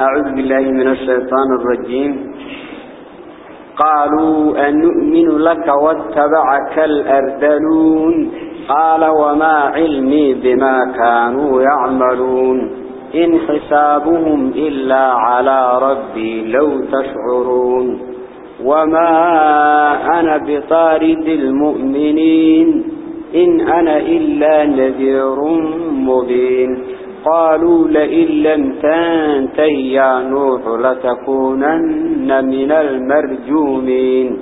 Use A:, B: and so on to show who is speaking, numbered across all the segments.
A: أعوذ بالله من الشيطان الرجيم. قالوا أن نؤمن لك واتبعك الأردلون؟ قال وما علمي بما كانوا يعملون. إن حسابهم إلا على ربي لو تشعرون. وما أنا بطارد المؤمنين. إن أنا إلا نذير مبين. قالوا لئن لم تنتهي يا نوح لتكونن من المرجومين.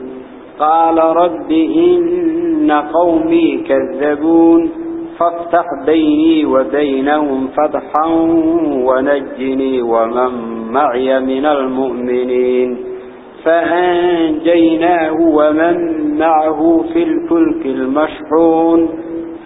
A: قال رب إن قومي كذبون فافتح بيني وبينهم فتحا ونجني ومن معي من المؤمنين. فأنجيناه ومن معه في الفلك المشحون.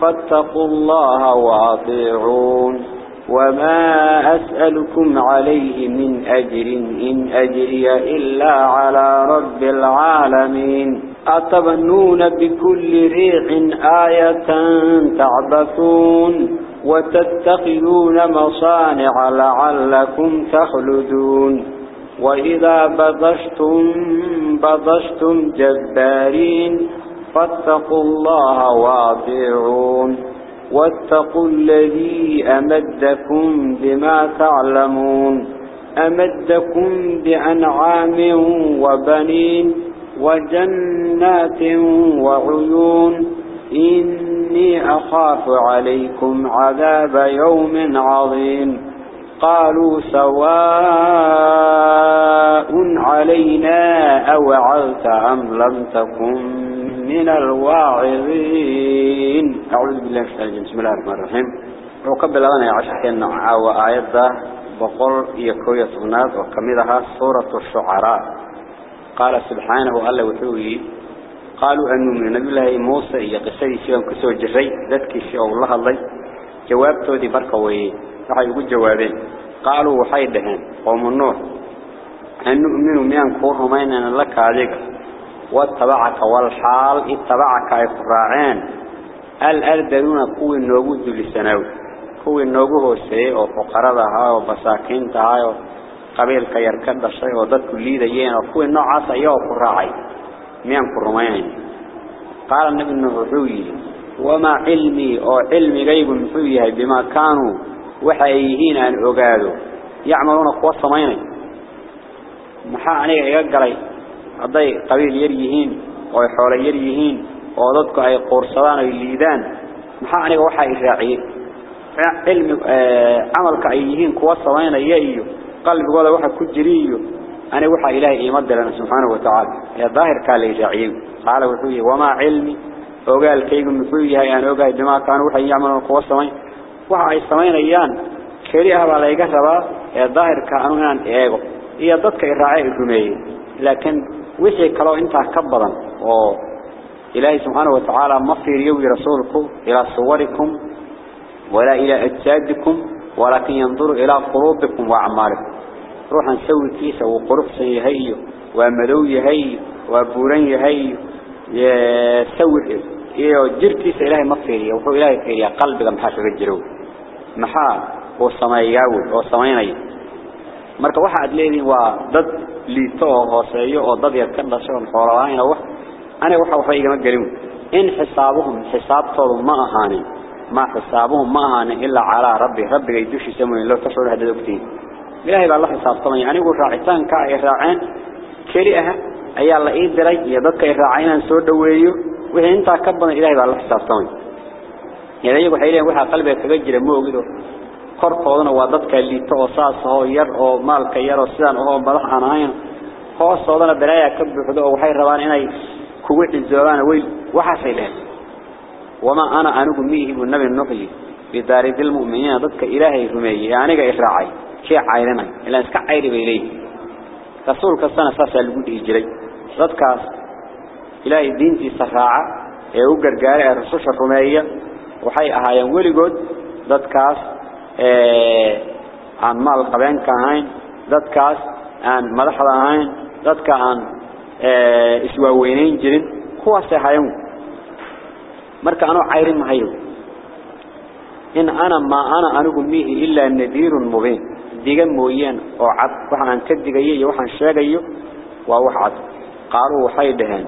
A: فاتقوا الله وأطيعون. وما أسألكم عليه من أجر إن أجري إلا على رب العالمين. أتبنون بكل ريع آية تعبثون؟ وتتخذون مصانع لعلكم تخلدون. وإذا بضشتم بضشتم جبارين فاتقوا الله واطيعون. واتقوا الذي أمدكم بما تعلمون. أمدكم بأنعام وبنين وجنات وعيون. إني أخاف عليكم عذاب يوم عظيم. قالوا سواء علينا أوعظت أم لم تكن من الواعظين. أعوذ بالله من الشيطان بسم الله الرحمن الرحيم. وقبل أنا عشر كنا عاوى آيات بقول يكوية صناد وكمدها سورة الشعراء. قال سبحانه الله وحوي. قالوا أنه من نبي الله موسى يقصي سيوم كسو جري. ذاتك شيء الله الله. جوابته دي بركوي راح يقول جوابين. قالوا وحيدهن قوم النور أن نؤمن ميان كون همين لك عليك. واتبعك والحال اتبعك إفراعين. الأردلون كوي النوجود للسنوي كوي النوجه السيء وفقرها وبساكينتها قبيل كيركد الشيء وضد كل ذيين وكوي النوع عصا يو فراعي. ميان كرمين قال النبي النبوي وما علمي أو علمي غيب فيه بما كانوا وحيهين أن أقادوا. يعملون قوة صميني محا أنيق يقلي hadday qabiil yar yihiin oo ay xoolo yar yihiin oo dadku ay qoorsadaan ay liidaan maxaa aniga waxa ay raaciyay cilmi amalka ay yihiin kuwa sameynaya iyo qalbigooda waxa ku jiriyo aniga waxa ilaahay iima diran subhanahu wa ta'ala ya daahirka la raaciyay qala wuxuu yahay wama cilmi ogaalkaygu muxuu yahay aan ogaay bima kaan waxa yacmalaan kuwa sameyn waxa ay sameynayaan kaliya baa la iga rabaa وحي كلا انت كبرا. إلهي سبحانه وتعالى ما في رسولكم إلى صوركم ولا إلى أجسادكم ولكن ينظر إلى قلوبكم وأعمالكم. روح نسوي كيسة وقرف سيهي وملو يهي وبورن يهي يسوي إيه جر كيسة إلهي ما في ريوي وقل إلهي في ريوي قلبك محاش رجلو. محا هو السماء يقاول هو مركب واحد ليه وضد ليتوه هوسيه أو دد يد كان دشن خولاين أو أنا وحا وحي ما غليم إن حسابهم حساب طول ما هاني ما حسابهم ما هاني إلا على ربي. ربي يدش سمين لو تشعر هذا دكتي. الله إيه الله حساب طول يعني هو راعتان كا يراعين كلي أها. ايا لا اي دري. يدك يراعين أن سو دويو. وهي انت كبن الله حساب طول يعني هو حيلين وحا قلبه كجره مو korkoodana waa dadka liito oo saas oo yar oo maalka yar oo sidaan oo madax aan ahayn hoostoodana balaaya ka buuxdo oo waxay rabaan inay kugu xijoobaan way waxa sayleen wama ana anigu miihi nabi nuuhi bidaridil mu'miniina dadka ilaahay rumeeyay aniga israacay كي عيرنا إلا إسكا عيري بإليه رسولك السنة ساسا لقود إجري ضدكاس إلهي دينتي سفاعة ee u gargaaray rasuusha rumeeya waxay ahaayeen weligood dadkaas ee aan maal qabeenka ahayn dadkaas aan madaxda ahayn dadka aan iswaaweynayn jirin kuwaasay hayan marka anuu cayrin mahayo in ana maa ana anigu mihi ilaa nadiirun mubiin. Diga mooyeen oo cad waxaan aan ka digayo iyo waxaan sheegayo waa wax cad. Qaaluu waxay dhaheen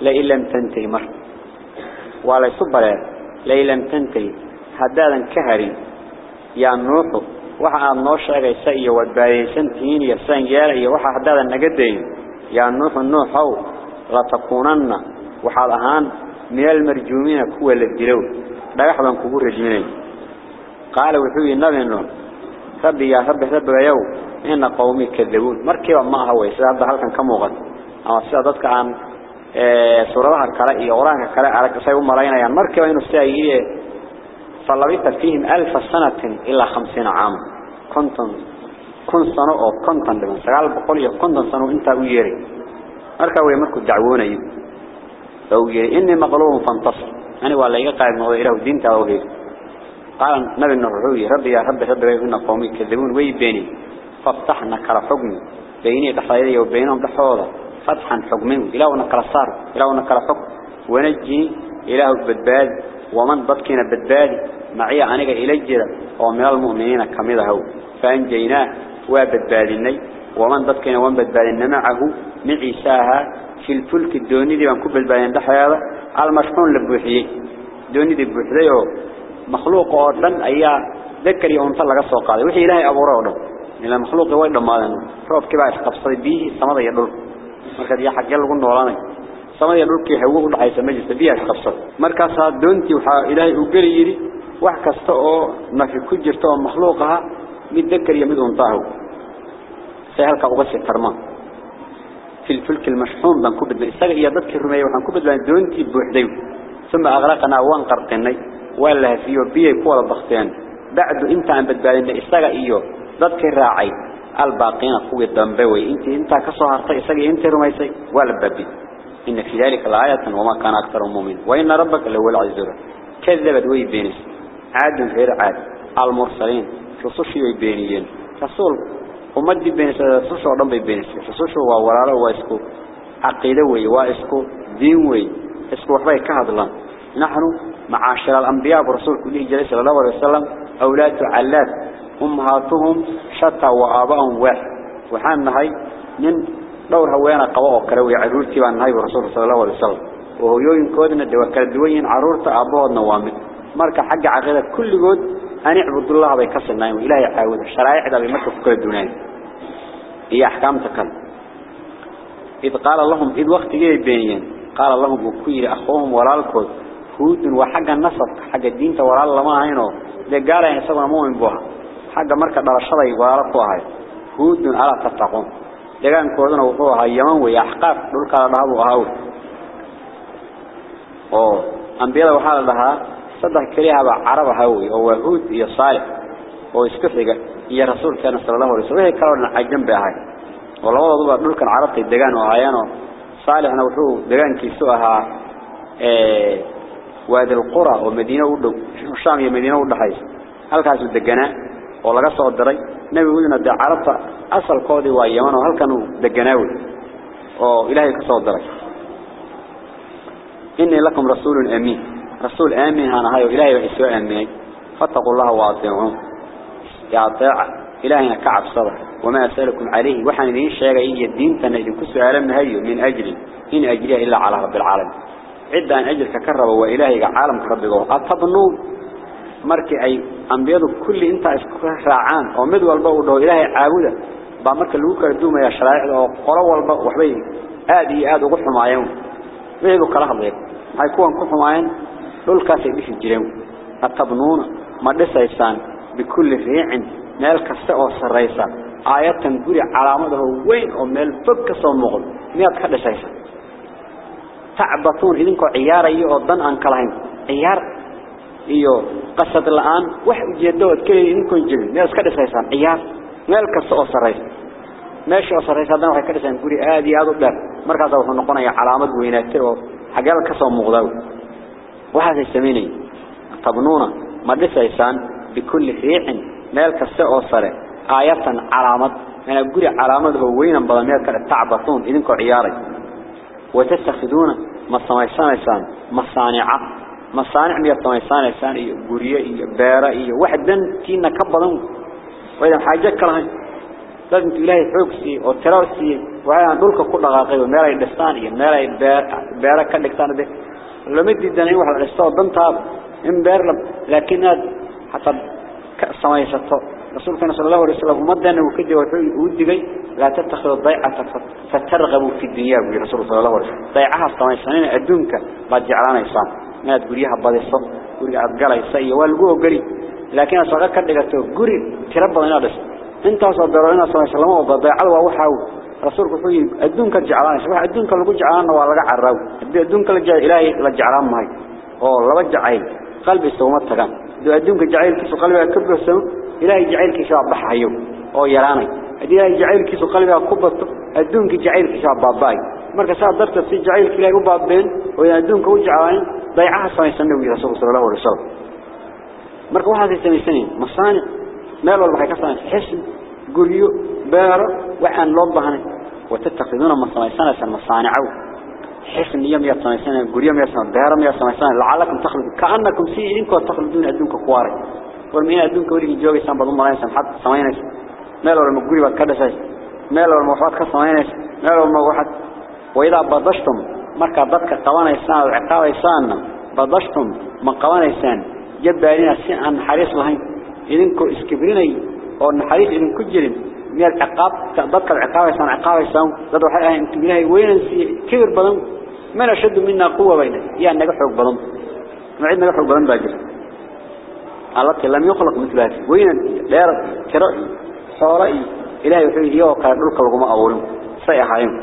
A: lain lam tantahi mar. Waa laysu bareen lain lam tantahi هذا كهري يا نوح وح النوش على سيء والبايسن تين يسان جاره وح هذا النجدين يا نوح النوح هو لا تكوننا وحالهان من المرجومين كوا للدلو لا يحضن كبر رجمين قال وحوي النبي النوح سبي يا سبي سبي يو إن قومي كذبون مركب ما هو إسراد هذا كان كم وقت أما سيادتك عن سورة الكرائي وراء الكرائي على كسيب مرأينا يعني مركب إنه سيئي فلبيت فيهم ألف سنة إلا خمسين عام. كنتن كن سنة أو كنتن لمن سقال بقولي كنتن سنة أنت ويري مركوا يمركوا دعوونا يب لو يري إني مغلوب فانتصر. أنا ولا يقعد ما غيره دين توهيل قال نبي النروي ربي يا رب ربي يكون قومي كذبون ويبيني فتحنا كرفقني بيني تحيري وبينهم تحوله فتحا حكمه إلى هنا كرصار إلى هنا كرفق ونجي إلى هو ومن بطكنا بالبادي معي أنك إلجر ومن المؤمنين كمذا هو. فأنجيناه وبدبادني ومن بدكنا ومن بدبادنا معه. معيساها في الفلك الدوني دي وانكب البادن ده هذا. المشحون لبوحيه دوني دي بوحيه مخلوق أردن أيها ذكر يوم طلق السوق هذا وحي إلهي أبو رأوله إلا مخلوق وين دمادن روب كباش قبصي بيه. السماء يدل markaad yaa xagee lagu noolaanay samada dhulkii hawo u dhaxaysa ma jirto biyaha qabsad markaas doontii waxa ilaahay u gali وحكسته ما في كجرته مخلوقها متذكر يمد انطاعه سيهلك أغسي الترمان في الفلك المشحون بان كبد من إستغي يضدك الرمي وحان كبد من دونتي بوحديو ثم أغراقنا وان قرقيني وان لها فيه بيه كورة بخطيان بعد انت عن بدبالي من إستغي إيو ضدك الراعي الباقين أخوي الدنبوي انت انت كسوها ارطي إستغي انت رمي سي والبابي إن في ذلك الآية وما كان أكثر مؤمن وإن ربك اللي هو العزيز كذبت ويبينيس عاد غير عاد المرسلين وي بينيين. رسول ومدي بينس رسوش ودن بي بينس رسوش waa walaalo waa isku aqeedo way waa isku diin way isku waxbay ka hadlaan nahnu معاشر الأنبياء ورسول كله صلى الله عليه وسلم أولاد علات أمهاتهم شتى وآباهم واحد. وحان نهي من دور هوانا قواء كروي عرورتي وان نهي ورسول صلى الله عليه وسلم. وهو يوين كودنا دوكال دوين عرورتا أبوه النوامد ماركا حق عقيدة كل جود أن يعبد الله بيكسر نايم وإلهي عاود الشرائع ده بيمكف كل الدنيا هي أحكام تكلم إذ قال لهم إذ وقت جاي بينين قال لهم بكير أخوهم ولا الكود هود وحق النصر حق الدين ولا الله ما هينه ده قال يعني سبنا مؤمن بها حاجة مركز درشدي ولا قوهاي هود على تتقون deegaan koodana wuxuu ahaa yaman way axqaaf dhulka la dhaabo ahaa oo ambiyada waxa la dhahaa صدق كليها بعرب هوي هو هود يا صالح هو يسكتلك يا رسول كان صلى الله عليه وسلم كارن عجم بهاي والله هذا بقول كان عربي دجان وعيانه صالح أنا وشو دجان كيسوها واد القرى ومدينة ود الشام هي مدينة ود حيس هل كاسو دجانه والله قصوا الدري نبي يقولنا دع عرب أصل قاضي وعيانه هل كانوا دجانه وإلهي قصوا الدري إني لكم رسول أمين رسول آمين هانا هاي وإلهي وإسوء آمين فاتقوا الله واطعون يا طاعة إلهينا كعب صدر وما أسألكم عليه. وحن ذي الشيء إيجي الدين تنجل كسو عالم هاي من أجل. إن أجلها إلا على رب العالم عدة أن أجل تكرب وإلهي عالم كرب ربك أتظنون مرك أي أنبياد كل إنت راعان. ومد والبو وإلهي إلهي عاودة بمرك الوكا الدوم يا شرائع. وقرى والبو وحبيه. آدي آدي غفر معيون ويهدو كرهب هاي كوان كفر معين. Dhulkaas ay dhisi jireen atabnuuna ma dhisaysaan bikulli riicin meel kasta oo sareysa aayatan guri calaamadaha weyn oo meel fog ka soo muuqdo miyaad ka dhisaysaa tacbatuun idinkoo ciyaaraya oo dan aan kala hayn ciyaar iyo qasad la'aan wax ujeedood kaliya idinkoo jibin meel iska dhisaysaan ciyaar meel kasta oo saraysa meesha oo saraysa haddana waxay ka dhisaan guri aad iyo aad u dheer markaas wuxuu noqonayaa calaamad weynaatay oo xageel ka soo وهذا يسميني طبنونا ما دس إنسان بكل فيح ملك السؤال صار آية علامة أنا أقول علامة هو وين بدل ملك التعبثون إنكم عياري. وتستخدمونه ما صنع إنسان إنسان ما صانع ما صانع ميت ما إنسان إنسان يجري يبارة يوحدا كنا كبرون وإذا حاجة كلهن لازم تلاقي حوكسي أو تراسي وعند ذلك كل غاقي وملاي دستاني ملاي بارك بارك كل دستان ده. لما الدنيا واحد على السوء بنتها إن بار لكن حتى صميسته رسول كان صلى الله عليه وسلم مدنا وكذا ودي لا تتخذ الضيعة فترغبوا في الدنيا برسول صلى الله عليه وسلم. ضيعها الصميسانين أدونك بعد جعلنا إسلام ما تقوليها بديصة قولي أبقى يسيء والقوة قري لكن أصغر كدقته قري تربى لنا بس انت صدر لنا صلى الله عليه وسلم وضيعه ووحاو رسولك فيه أدونك جعلنا سواء أدونك لقو جعلنا ولا عراو أدونك لجع إلهي لجعلان ماي. أوه لبجعين قلبي استومت تقام. دو أدونك جعيل كيسو قلبي أكبر السنو إلهي جعيل كيسو بحيو أو يراني إلهي جعيل كيسو قلبي أكبر أدونك جعيل كيسو باباي. marka saa darteed si jacaylka ilaahay u baabeen oo ay adduunka u jeclaan daycaha samaysan nabiga rasuulka sallallahu alayhi wasallam marka waxa ay samaysaneen masaani meel walba قليو بارو وحان لوب بهاني وتتقدون مصانع سنة مصانعو. حسن يوم يصنع سنة قليو يصنع بارو يصنع سنة لعلكم تخلدون. كأنكم سيئينكم تخلدون أدونك قواري والمهين أدونك وليك جوغي سنة بضم الله يصنع حد سمينيس ميلو المقوري بكدسة ميلو المحوات كسمينيس ميلو المقوحات وإذا بضشتم مركا ضدك قوانا يصنع وعقاوة يصنع بضشتم من قوانا يصنع جبالينا سيئا حريص لهين. إذنكو إسكبريني. بدشتم من قوانيسان جبالين سيئا حريص لهين إذنكو اسكبريني أو نحريص إذنكو جرين من العقاب ضدك العقابيسان عقابيسان ضد وحيها أنتم إلهي وين كبر بضم من أشد منا قوة بينه يعني نقحوك بضم معيد نقحوك بضم باجر الله لم يخلق مثل هذا. وين لا يرد كرأي. صارئي إلهي وحيه يوقع لك لكم أولهم سيحايم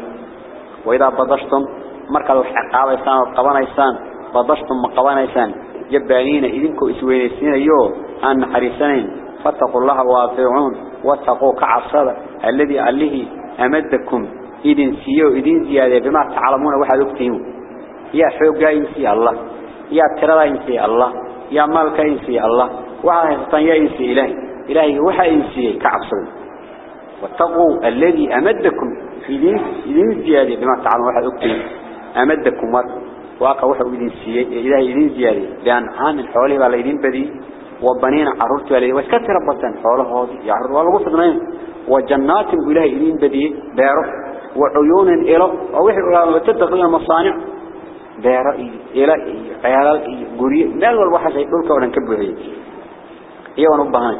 A: وإذا بدشتم مركز الحقابيسان والقوانيسان بدشتم مقوانيسان جبانين إذنكو إسوينيسين يو أن حريسانين فاتقوا الله واطيعون واتقوا كعصر الذي عليه أمدكم. إذن سيو إذن زيادة بما تعلمون واحد اكتهم يا حوقا ينسي الله يا ترى ينسي الله يا مالك ينسي الله وعلى ينسي إلهي. إلهي وحا ينسي كعصر واتقوا الذي أمدكم. إذن زيادة بما تعلمون واحد أكتب أمدكم. واقع واحد إذن سيادة إلهي إذن زيادة. لأن عام حوالي ولا إذن بدي وبنين عرورت عليه. واسكت ربطان حوله هذه يعرض ولا قصد وجنات إلهي إذن بدي بارو وعيون إلى ووحي وتدخل المصانع. بارو إلى عيال قري مال والوحش يقولك ولا نكبه هي هي ونبهان.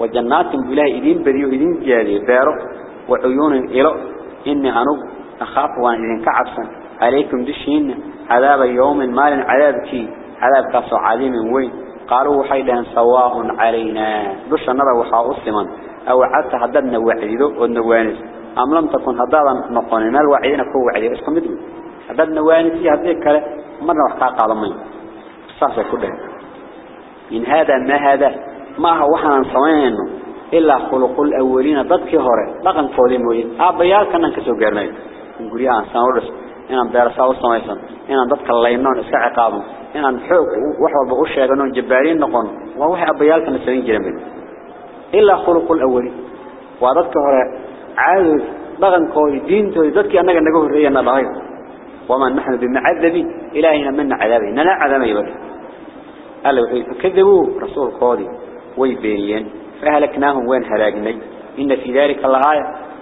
A: وجنات إلهي إذن بدي وإذن زيادة بارو وعيون إلى إني أنو أخاف وأن إذن كعبسا عليكم دشين. عذاب يوم مال. عذابك عذاب كاسو عظيم وين. قالوا حيدا سواء علينا. دش النبا وحا أسلما. أو حتى حددنا وعيدو والنوانس أم لم تكن هدادا نقوننا الوعيدنا كو وعيدو اسكم مدو حددنا وانسي هذيك مرة وحكا قادمين صاصة كلها إن هذا ما هذا. ما هو وحنا صمينه إلا خلق الأولين. ضدك هوري. لقن قولي موين أبيال كان نكسو قرنين. نقول يا أنسان ورس إنان بيرسا وصميسان إنان ضدك اللينون إسكا عقابهم إنان حوق وحوى بغوش يغنون جبارين نقون ووحي أبيال كان نسوين جرمين إلا خلق الأولين وضدك هوري عادوا لقن قولي دين تولي ضدك أنك نقوه رينا ضهير وما نحن بمعذبين إلهنا من عذابين لا عذاب يبقى قال له فكذبوا رسول قاضي ويبينيين فهلكناهم وين هلاقني إن في ذلك الآية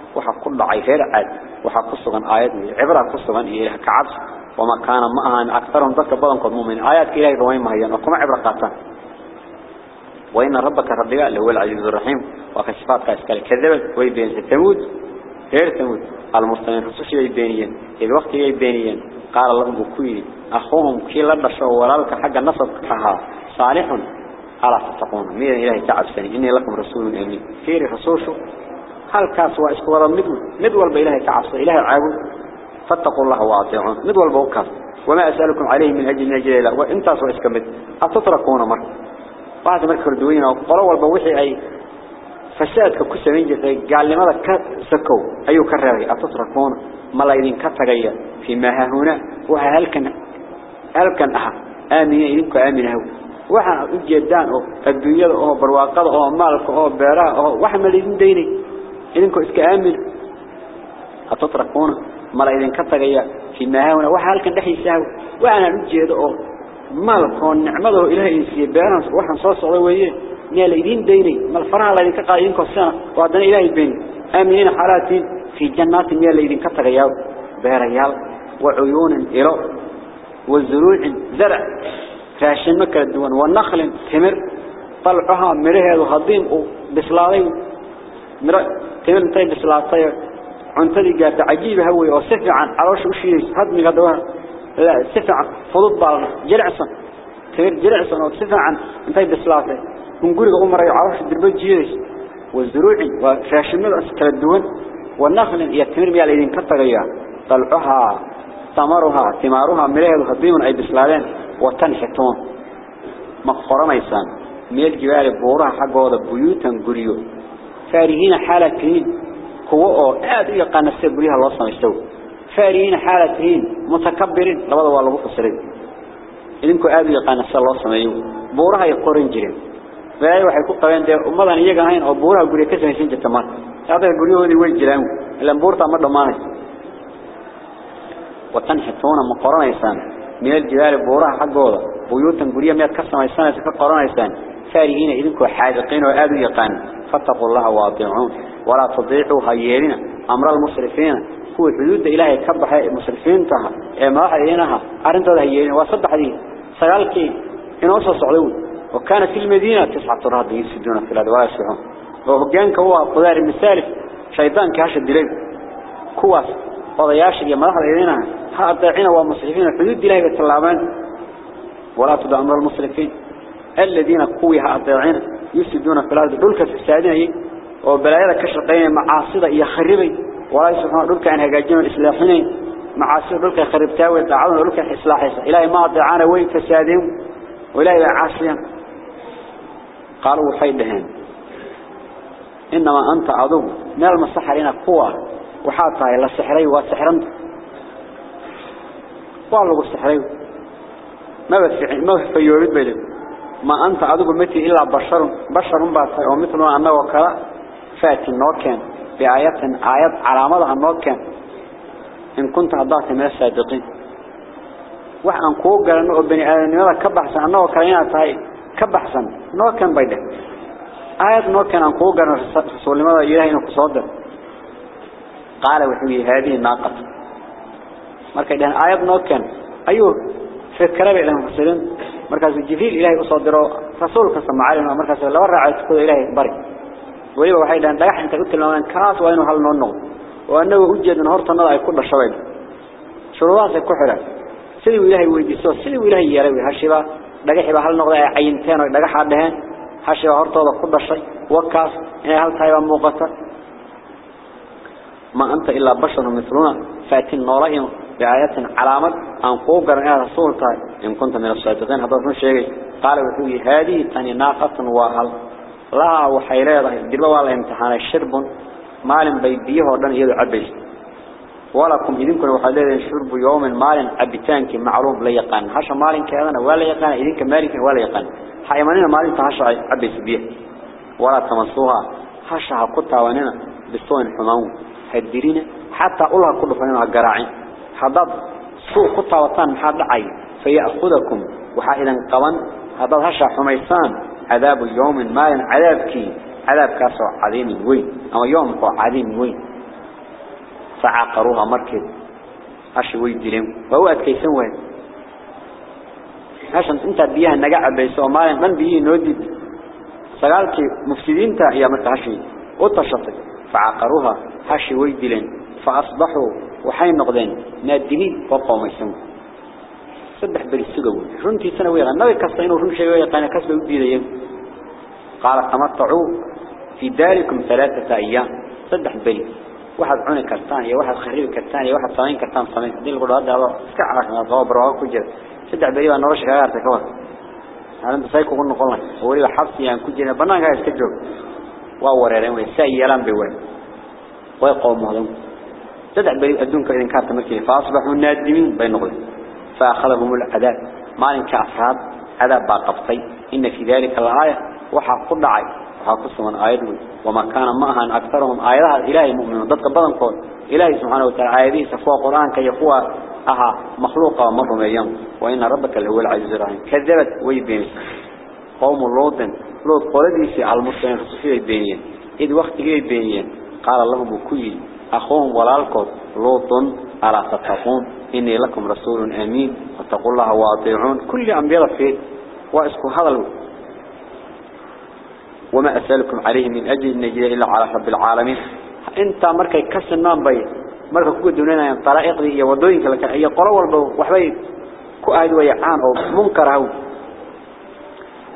A: وحق كل عيفير عاد وحق قصة آيات عبرة قصة إليها كعبس. وما كان معها أكثرهم ذلك بضن قد مؤمن. آيات إلهي روين مهيان وكما عبرة قاتان وإن ربك ربك اللي هو العزيز الرحيم. وكشفات كاسكال كذبت. ويبين ستمود غير تمود المستمين رسوشي يبينيين الوقت يبينيين قال لهم بكوين أخوهم كي لبشوا ولالك حق النصب كها. صالح على تتقون. مين إلهي تعب سني إني لكم رسول أمين. فيري رسوشه هل كاسوا اسكوا مدول مدول بإلهي تعب سني إلهي عابد فاتقوا الله واطيعون مدول بوكاس وما أسألكم عليه من أجل من أجل الله وإنت أصوى إسكمت أتتركون مر بعد ما كردوين وقالوا والبوحي أي فسادك كسمين جرتي قال لماذا كسكوا أيو كرري أتتركون ما لا يدين كتغيا فيما ها هنا وهل كان هل كان أحد آمين إنكم آمين هو jeedaan oo adduunyada oo barwaaqada oo maalka oo beeraha oo wax ma idin deynay إذن كنت آمن. هتتركونه مالا إذن كتغي في النهاونا وحال كان دحي ساو وعنا نجي دقو مالا كون نعمده إلهي إنسي بيانس وحن صوص علوية نال إذن ديني. مالا فرع الله إذن كتغي إذن كتغي وعدنا إلهي بين آمنين حالاتي في جنات نال إذن كتغي بيريال وعيون إلو. وزروع زرع. فاشن مكر الدوان. ونخل تمر. طلعها مرهي الغضيم بسلالي مرهي fiican caloosha u shiiday hadmiga dawa la si fiican fudud baa jilicsan timir jilicsan oo si fiican intay bislaatay kun guriga u maray caloosha dirba jiiday wazuruuci waa raashinada kala duwan wanakhlin iyo timir miyaa la idin ka tagayaa talcaha ثمرها ثمارها مراهد هديون أي بسلالين وتنحتون مقرميسان ميل جبال بورها حقوة بيوتا قريو فارهين حالتين هو آد يقان السيب بريها الله صلى الله فارهين حالتين متكبرين. لبدا والله بقصرين إذنكو آد يقان السيب الله صلى الله بورها يقرن جرين فأي waxay ku qabeen de umadan iyaga ahayn oo buuraha guriga ka samaysan jirta mar hadda guriyoodii way jiraan ilaan buurta ma dhamaanayso وتنحتون مقرنيسان من الجبال بورها حقوضا بيوتا قرية مياد كسميسان كقرنيسان فارهين إذنكو حاذقين وآذوا يقان فاتقوا الله واطيعون. ولا تضيعوا هيالنا أمر المصرفين هو حدود إلهي كبح المصرفين تها. ما حدينها أرنت هيالنا وصد حديث. سيالكي إن وصل صعدون وكانت في المدينة تسعة رهض يسدون في الأدواء يسبحون وهجانك هو قدار المثالف شيطان كهاش الدليل. كواس. odayaasha iyo madaxda idinaha ha adeecina waa muslifiin xuduud ilaahay bay tallaabaan wala tudamru almuslifiin alladina يسدون في الأرض. دولك تستاذي وبلايلة كشرقين معاصدة يخربي ولا يسدون دولك أن يجعجون الإسلاحين معاصدة دولك يخربتها ويتعاون دولك الإسلاحي إلهي ما أدعانا وين تستاذيهم وإلهي عاصيا قالوا وحيد لهم إنما أنت عضو من المسحرين قوة. وحاطها إلى السحري والسحران قالوا السحري ما بس ما في يوريد بيلي ما أنت عدو متي إلا بشر بشر بعث ومثل أنه وكلا فات النوكان بآيات آيات علامة النوكان إن كنت أضعت من الصادقين وحن كوج لأنه بني آدم كبحث أنه وكلنا تاي كبحث نوكان بيده. آيات نوكان أن كوج رسول الله إلهي نقصده قال وحوي هذه الناقة. markay dhahan aayad noo keen ayuu fikra مركز الجبريل إلهي أصدره رسول كسم عالم مركز الله ورعة تقول إلهي بري ويبا وحيدا أن دقح أنت قلت لنا كاس وينه هل ننو وأنه أجد نهر تنضع كل الشباب شروعات كحرة سلو إلهي ويجسوه سلو إلهي يروي هالشبا دقح إبا هل نغضع عين تانو دقح عدهان هالشبا هرطة وكل الشي وكاس إنه هل طيبا مغطر ما أنت إلا بشر مثلنا فاتن نورئهم بآيات علامات أن قوقر يا رسول الله. إن كنت من الصادقين هذا من شيء؟ قال وحوي هذه تاني ناقة وهل لا وحيرها دلوا والله امتحان. الشرب مال بيديه ودن يدو عبيس ولكم إذنكم وحلين شرب يوم مال عبتانك معروف لا يقان. هشا مال كذا ولا يقان إذنك مالك ولا يقان. حيوانين مال تهشا عبيس بيه. ولا تمسوها. هشا قطع وننا بالصون حماون هدرينا حتى أولها كل فنانها قراعين. حضاد سوء قطع وطان محاد عي فيأخذكم وحائدا قوان حضاد هشا حميسان عذاب يوم مال عذابك عذاب كاسو عظيم وين أما يوم هو عظيم وين فعاقروها مركب هشا ويدلهم وهو أتكيسن وين هشا انت بيها النقاع بيسو مال من بيه نودد سقالك مفسدين تا يا متهشي وطشطك فعاقروها هاشي ويدلين فأصبحوا وحين نقدين نادمين وقوم يسمون صدح بالسقوي رنتي سنوية النبي كستين ورن شيء يقان كسب يديدين قال تمتعوا في داركم ثلاثة أيام. صدح بلي واحد عوني كرتان يا واحد خريب كرتان يا واحد صامين كرتان صامين دي القول هذا اسكع عشان ضوء برواق كجر سدع بريبا نورش كغارتك كوان هذا انت سايكو قلنا قلنا ولي حبسي يعني كجر بنان قاعد يسكجوك ووريرين ويساي يلان بيوين ويقوم مهضم سدع بريبا أدونك إذن كانت مكي فأصبحوا نادمين بين نغل فأخذهم العذاب. ما لنك أصحاب عذاب باقفتي إن في ذلك الآية وحا قد عي وحا قصة من آيات وما كان معها أكثرهم آياتها إلهي مؤمنون ضدك بدن قول. إلهي سبحانه وتعالى. آياته سفوى قرآن كي يقوى أها مخلوقة ومر ميان وإن ربك اللي هو العزيز الرحيم. كذبت ويبين. قوم اللوط لوط قولديسي على المسلمين. خصوصية يبينين. إذ وقت قال اللهم كل أخوهم ولالكم لوط ألا تتقون إني لكم رسول أمين. واتقوا الله وأطيعون. كل أنبياء فيه واسكو هذا وما أسألكم عليه من أجل النجية إلا على رب العالمين. أنت مركا يكسر نام بي. مركا كو دونينا طرائق دي ودوينك لك. أي قرى والبو وحبي أهد ويعان أو منكر هو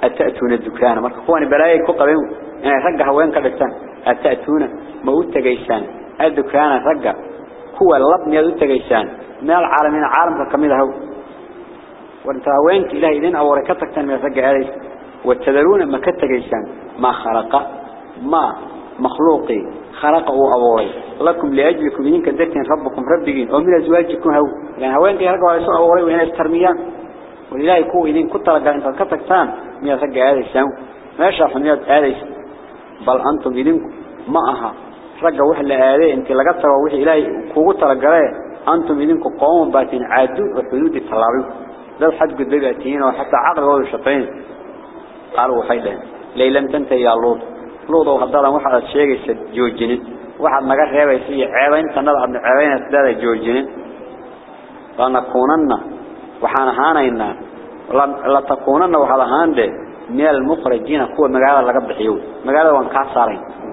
A: أتأتون الدكان. مركا كواني بلاي كو قبيو يعني رقا هوين أتأتون موت تقيسان الدكان رقا. هو اللبن يدو تقيسان من العالمين عالم هو وانت هوينك إلهي إذن أو ركتك من رقا هذا وتذرون ما كتجيسان ما خلق ما مخلوقي خلق أو أبوي. لكم لأجلكم إنك دتين ربكم ربكين. ومن أزواجكم هو يعني هوين كي هرقوا يسوع أبوي وين استرميان ولله يكون إذن كنت رجع أنت كتكتان من رجع هذا السام ما شرح من هذا بل أنتم إذن معها. رجع وحل هذا أنت لقت روح إلهي كوت رجعه أنتم إذن قوم باتين عدود وحدود الطلاب ده الحد قد بقتين وحتى عقل ولا شطين قالوا حيلين لي لم تنتهي يا لوط لوط وحضر واحد شيء جوجين واحد ما قال ريبه سي عيبين تنضع ابن عيبين سداد جوجين لنكونن وحان هانينا لا تكونن وحد هانده من المخرجين كوا مغاله laga bixiyo. Magaalada waan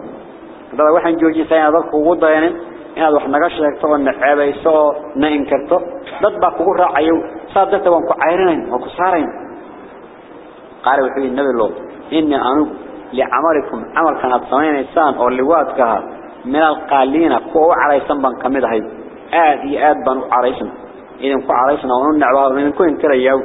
A: ka saaray dad waxaan joojisay dadku ugu dayeen inaad wax naga sheegto oo naceebayso na inkarto dad baa kugu raacayo saadada waan ku cayrinayn oo ku saarayn قال وحي النبي الله إني أنو لعملكم عمل كانت سمين إنسان أو لواتكها من القالين كو عليسان بان كميد هاي آد إياد بان عليسان إذن كو عليسان ونون نعبها ومن كو انكرا يو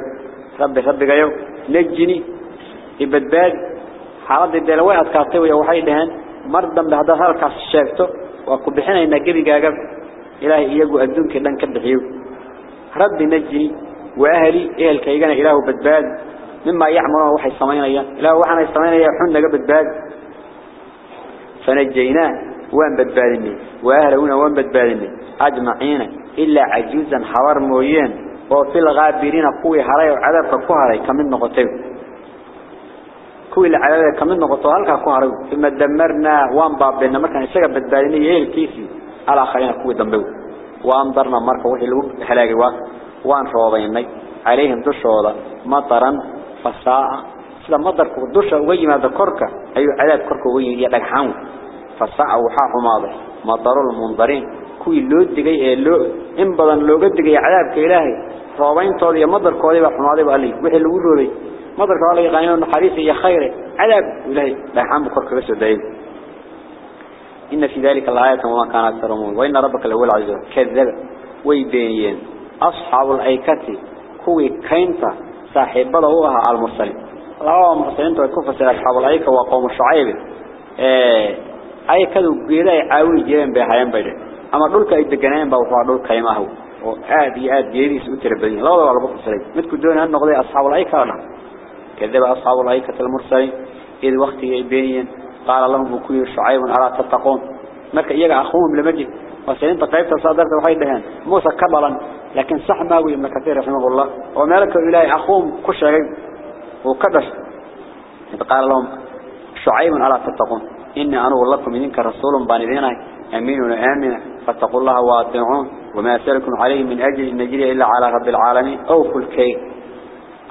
A: مرضا بهذا هالكاس الشاكتو وكو بحنا إنا قبي قاقب إلهي إيقو أدونك لن كبحيو ربي نجني وأهلي إهل كيغانا إله بدباد مما يعملون وحي سمينيا لا وحنا يسمينيا حنا قبل باد فنجيناه وان بدبادني واهلونا وان بدبادني اجمعين الا عجوزا حوار مويين وفي الغابرين قوي هراي وعذاب كهراي كمن نقطيو كوي العذاب كمن نقطو هلكا كهراي ثم دمرنا وان بابنا مركان اسغا بدبادني يلكيسي على خلينا كوي دنبو. وانظرنا مركا وحي لو هلاغي وان روبيني عليهم دشودا مطرا فساء سلا مدرك ودوشا ويما ذكرك أي عذاب كرك ويما يدقحان فساء وحاح ماضي. مطر المنظرين. كوي لو دقي لو. إن بدن لو قد دقي عذابك إلهي روبين طولي مدر كولي بحماضي بقالي وحي لو مدر كولي غانيون حريصي يا خير. عذاب. إلهي دقحان بكرك بس دايب إن في ذلك الآية وما كان أكثرهم وإن ربك لهو العزيز كذب ويبينيين أصحاب الأيكة. كوي كينتا. صاحبه هو على المرسلين. الله المرسلين تو يكون فسر أصحاب الأيكة وقوم الشعيب. أيكة جيدا يعاون جيران بهايان بيده أما دولك يدقنين بوحوا دول كيما هو وآدي آد جيدي سؤتر بدين لا ولا بقى فسرين متكو دون أن نقضي أصحاب الأيكة. ولا كذب أصحاب الله كتل المرسلين. إذ وقت يبيني قال لهم كوي شعيب على تتقون؟ ما كيجع أخوهم لمجد. وسنين تقيت صادرت وحيد بهن موسى كبلا لكن صحما ويما كثير رحمه الله. ومالك إلهي أخوهم كشعيب وكدش قال لهم شعيب على تتقون؟ إني أنا ولكم منك رسول باني دينا أمين وآمن فاتقوا الله واتنعون وما أسألكم عليه من أجل النجري إلا على رب العالمين. أوفوا الكي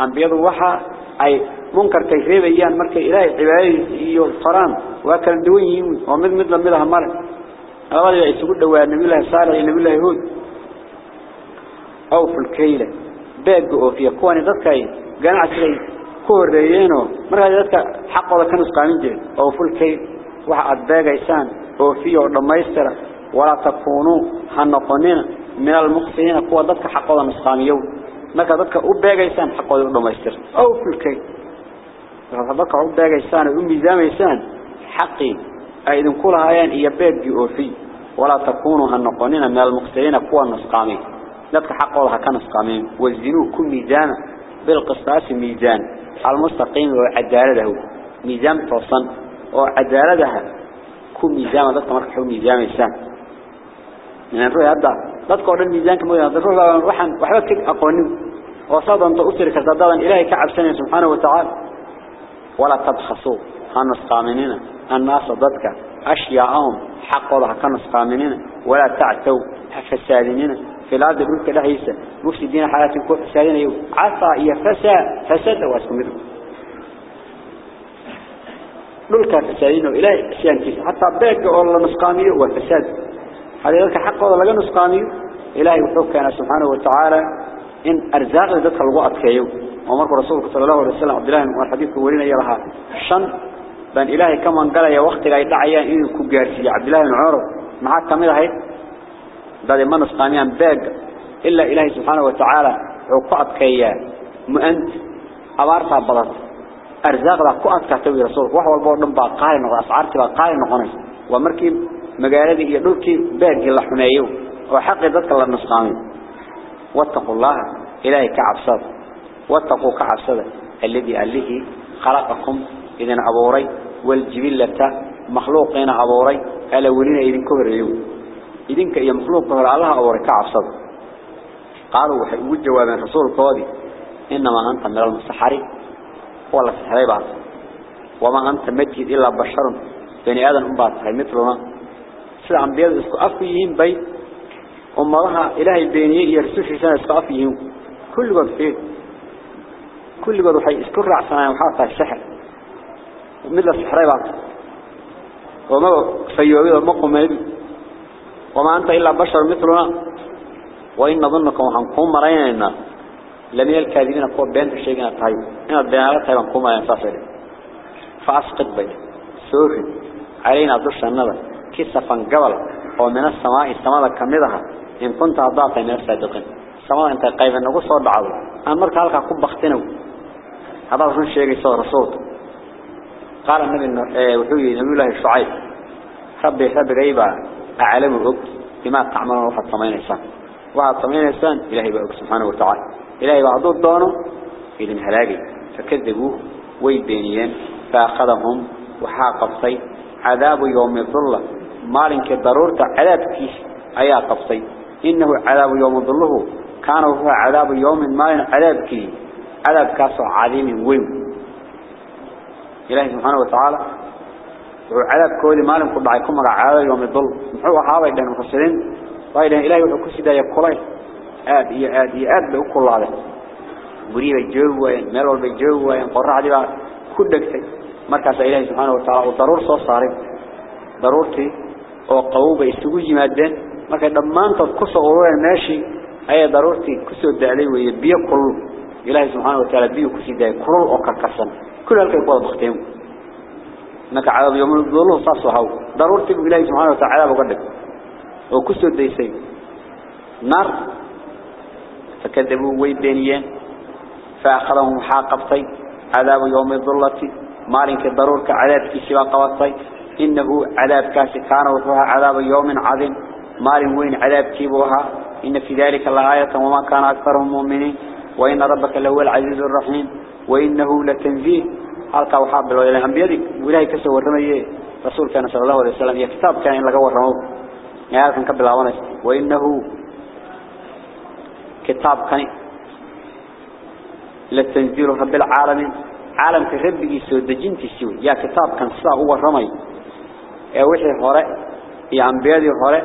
A: أنبياد وحا أي منكر كيفية أيام مركة إلهي عبادي إيو فران وكان دوين ومد مد لمدها مرة. أولا يسقود دواء نبي الله صالح نبي الله يهود. أوفوا الكيلة. باقوا في قواني ذاتك قناع سلي كور ريينو مرة ذاتك حق ولا كانوا سقامين جري أوفوا الكيل. وحا أدباق إيسان وفيه ولما يسترى ولا تكونوا هنقنين من المقصرين قوة ضدك حقوة نسقاميون marka dadka u beegaysaan xaqooda u dhameystir oo fulkay dadka u beegaysaan u miisaameysaan xaqi ay idin ku lahaayeen iyo beegii oo fi wala takunu hanqonina meel muqtayina kuwa nusqaami dadka xaqooda ka nusqaamin wazinu ku miisaan bil qisaas miisaan cadaaladahu miisaan toosan oo cadaaladaha ku miisaan dadka marka u miisaameysaan من روح هذا dadka oo dhan miisaanka mooyaan dadka waxaan waxba ka aqoonin oo saadanta u tiri kartaa dadan ilaahay ka cabsanay subhanahu wa ta'ala wala tabkhasu hanas qaaminina annaas dadka ashyaa'ahum haqqooda ka nas qaaminina wala ta'taw fasaadinina filaad dhulka dhaxaysa mufsidina xaalati ku fasaadinayo asa iyo fasa fasada waskumid dhulka fasaadino ilaahay siyaankiisa hatta beega oo la nusqaamiyo waa fasaad هذا ذلك حقه ولا نسقامي إلهي وحكنا سبحانه وتعالى. إن أرزاق ذلك الوقت كيو. ومرك رسولك صلى الله عليه وسلم عبد الله والحديث ولينا يلها شن؟ بان إلهي كمان قال يا وقت لا يدعي إن كجارسي عبد الله بن عمر. معك كمل هاي. بعد ما نسقاميان باق إلا إلهي سبحانه وتعالى. وقعت كيا. مؤنت. أبارتها بلط أرزاق ذا قعت كتوي رسولك. بقى قارن وأسعارتي بقى قارن وقني ومركب مجالد يدوك باق لحميو وحق ذلك النصاني واتقوا الله إلهي كعبصد واتقوا كعبصد الذي قال له خلقكم إذن أبوري والجبلة مخلوقين أبوري ألا ولينا إذن كبر اليوم إذن كأي مخلوق على الله كعب كعبصد قالوا وجهوا من رسول القوادي إنما أنت من المسحري ولا السحري بعض وما أنت مجد إلا بشر بني آدم أمبات هاي مثلنا beeniyay iyo rasuushiisa isku af yihiin kulligood fiir kulligood waxay isku raacsanayaan waxa tahay sixir mid la sixray baa wama fayoobida ma qumeed wama anta illa bashar mithluna wa in nadunnuka waxaan ku maraynayna lam yalkaadina kuwa beenta sheegana tahay inaad beenaala tahay baan ku marayn saasay faasqid bay soorid علينا دوش النظر كسفا قبل ومن السماء السماء كمدها إن كنت أضاطي من الصادقين السماء أنت قيب النقص عضو أنا مركا هلقا كب اختنو هذا رسول الشيء يصور رسول قال النبي وحوي نبي الله الشعيب ربي ربي غيبا أعلم الأب بما تعملون وحد طمين إنسان. وحد طمين إنسان إلهي بأب سبحانه وتعالى. إلهي بعضو الدونه إذن هلاقي. فكذبوه. ويبينيين فأخذهم. وحاقبطي عذاب يوم الظلة. مالك ضرورة عذاب كيش أيا قبطي إنه عذاب يوم الظله كان هو عذاب يوم مال عذاب كي. عذاب كاسو عظيم ويم. إلهي سبحانه وتعالى. وعذاب كودي مالك قد عيكم عذاب يوم الظل محوى حاوي لأن المفسرين. وإلهي إلهي وحكسي دا يقولي آد إيا آد إيا آد بأقول الله بريبا جوين ميلول بجوين قرع دي بقى. كدكتي markaas ilaahay subhanahu wa ta'ala daruur soo saaray daruurtii oo qawba isugu yimaadeen markay dhamaantood ku soo urureen meeshii ay daruurtii ku soo daalay weeye biyo kulul ilaahay subhanahu wa ta'ala biyo ku sii daayay kulul oo karkarsan kullu halkay ku wada baqteen naka cadaab yawmul dhulul saaso haw daruurtii ilaahay subhanahu wa ta'ala uga dhig oo ku soo daysay nar fakadabu way beeniyeen فأخذهم حاقبتي عذاب يوم الظلة مالك ضرور كعذاب كسبا قوطي إنه عذاب كاسي كان وفوها عذاب يوم عظيم. مال وين عذاب كيبوها. إن في ذلك الآية وما كان أكثرهم مؤمنين. وإن ربك لهو العزيز الرحيم. وإنه لتنزيه. حلقة وحاب الله إليهم بيدك ولهي كسو ورمي رسول كان صلى الله عليه وسلم. يكتاب كان لك ورموه يعرف أنك بالعوانس وإنه كتاب كان لتنزيل رب العالمين. عالم تغبي سود جنتي سود يا كتاب كان صلى الله عليه وسلم. Ee wixii hore iyo ambiyadii hore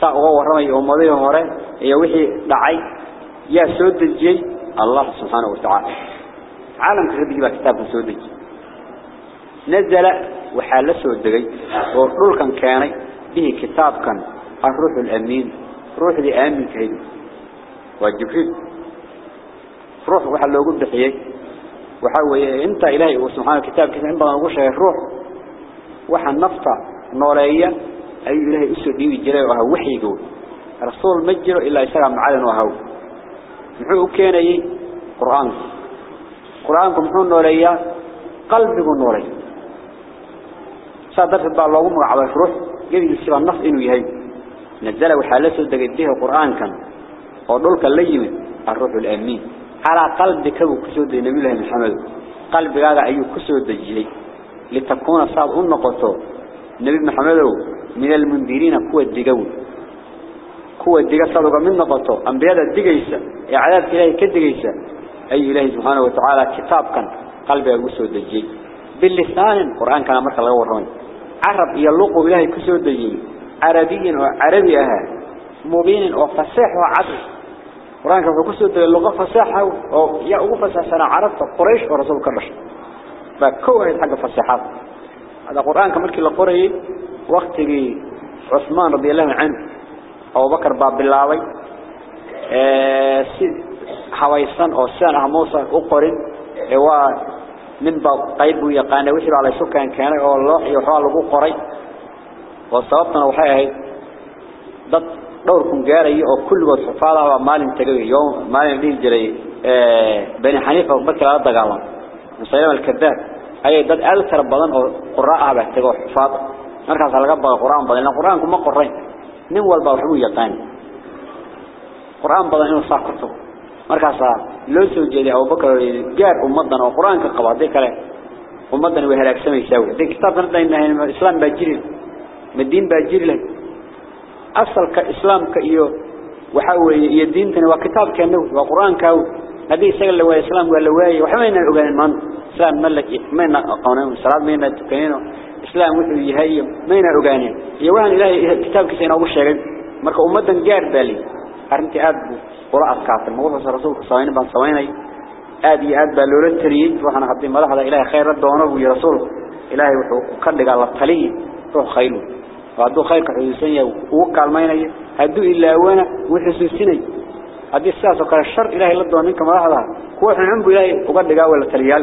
A: saa uga warramay ummadii hore iyo wixii dhacay ya soo dejiyay Allah subhanahu wa ta'ala caalamka rabbigi baa kitaabkan soo dejiyay نزل وحال سودغي ودول كان كاني به كتاب كان الروح الامين روح الامين كهيد وجبريل روح waxa loogu bixiyay waxa weeye inta ilaahay uu subhanahu kitaabkiisa in badan ugu sheegay ruux waxa nafta nooleeya أي إلهي أسر ديوي جلاء وهو وحي يقول رسول مجر إلا إسرع معادن وهو محو كيني قرآن قرآنكم محو نوريا قلبكم نوريا صادرت بقى الله مقعب فروح قبل السبع النص إنه يهي نزل وحالته دقيته القرآن كان ودولك اللي الروح الأمين على قلبك وكسود النبي الله محمد قلبك هذا أيه كسود الجلي لتكون صاد النقطة النبي محمد من المنذرين قوة الدقون قوة الدقاء صادق من نقطة أنبياء الدقيسة إعادات إلهي كالدقيسة أي إلهي سبحانه وتعالى كتاب كان قلبك كسود الجلي باللسان القرآن كان مركز الله ورحمه. عرب يلقوا إلهي كسود الجلي عربي وعربي أها. مبين وفسيح وعدل القرآن كان كسود اللغة فساحة ويا أبو فساحة عرفت قريش ورسول كرش. فكوه حق فساحات هذا القرآن كان مركز لقري وقت عثمان رضي الله عنه أبو بكر باب بالله حويسان أو سنة موسى أقرن هو من باب قيب ويقان وحي على سكان كان أو الله يحوى لغو قري وصابتنا وحيه ضد دوركم جاري أو كل حفاظة مال تجري يوم مال دين جري بني حنيفة وبكر على الدجالان مسلم الكذاب. أي ضد ألثر بدن أو قراءة بحتجوا حفاظة مركز على قبل القرآن بدن القرآن كم قرين. من والباحوي يقان قرآن بدن إنه ساقطه مركز لو سوجي أبو بكر جار أمضنا وقرآن كقواعد كله أمضنا وهلاك سمي يسوي ذي كتاب نرد إن الإسلام باجري الدين باجري له. أصل كإسلام كإيو. وحاول يدين تنا وكتاب كأنه وقرآن كأو. هذه سجل لو إسلام ولا واي وحمينا أجان من إسلام ملك منا قانون الصلاة منا تكينه إسلام مثل يهي منا أجانين يوان إلهي كتاب كسينا أبو الشيخ مرك أمضنا جار بالي أرنتي أبو قراءة كافر موضوع رسولك صوين بان صويني آدي آد بالولد تريد وحنا قدم ملاح هذا إلهي خير الدونه ويا رسول إلهي وقدق على الطلي روح خيله وهدو خيرك حسوسيني ووقع الميني هدو إلا وأنا وحسوسيني هدي الساسة وقال الشر إلهي لدونه منك ملاح هذا هو إحنا عنبو إلهي وقدق أول تليال